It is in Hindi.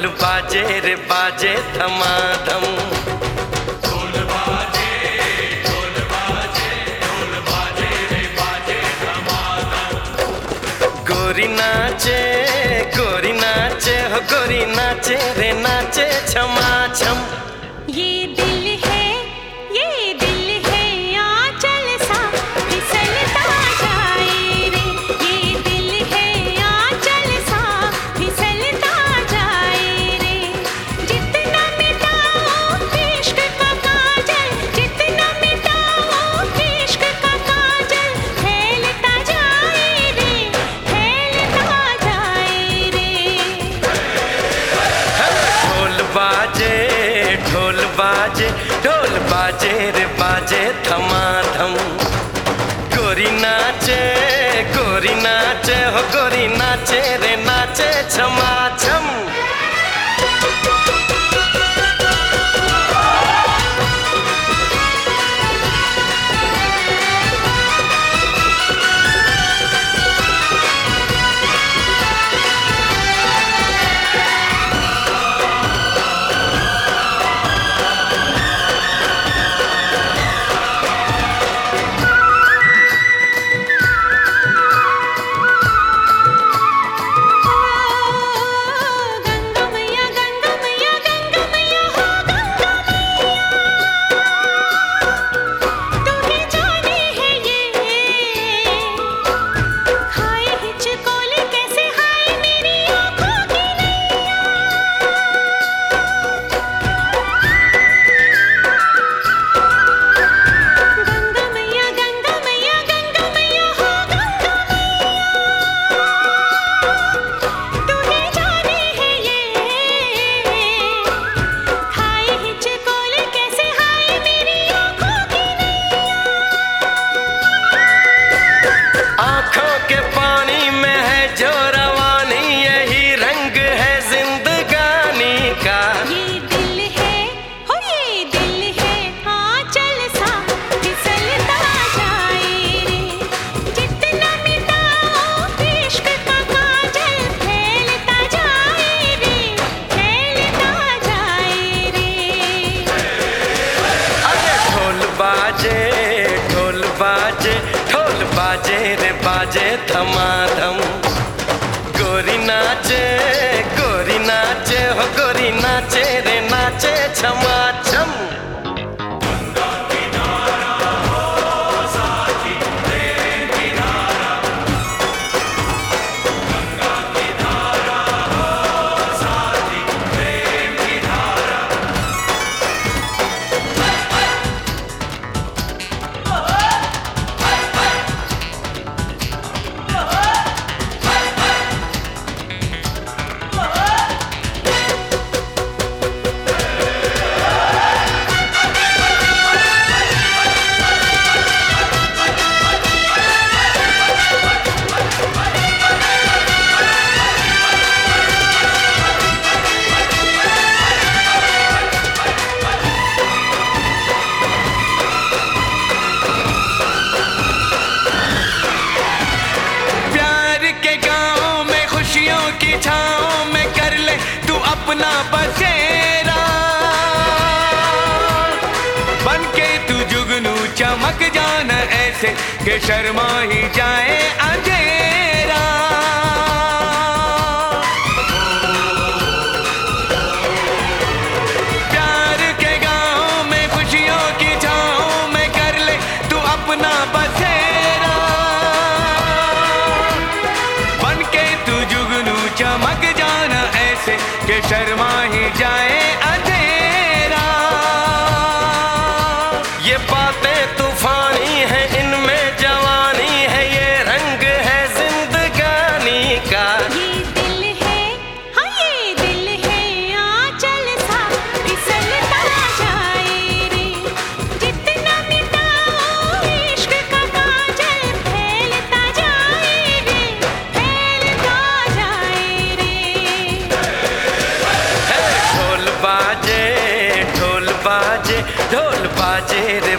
ढोल बाजे रे बाजे धमाधम। ढोल गोरी नाचे गोरी नाचे, हो गोरी नाचे रे नाचे। शेर बाजे थमा बजे धमाधम। गोरी नाचे ऐसे के शर्मा ही जाए अंधेरा। प्यार के गाँव में खुशियों की छाओ में कर ले तू अपना बसेरा। बन के तू जुगनू चमक जाना ऐसे के शर्मा ही जाए बाजे ढोल बाजे रे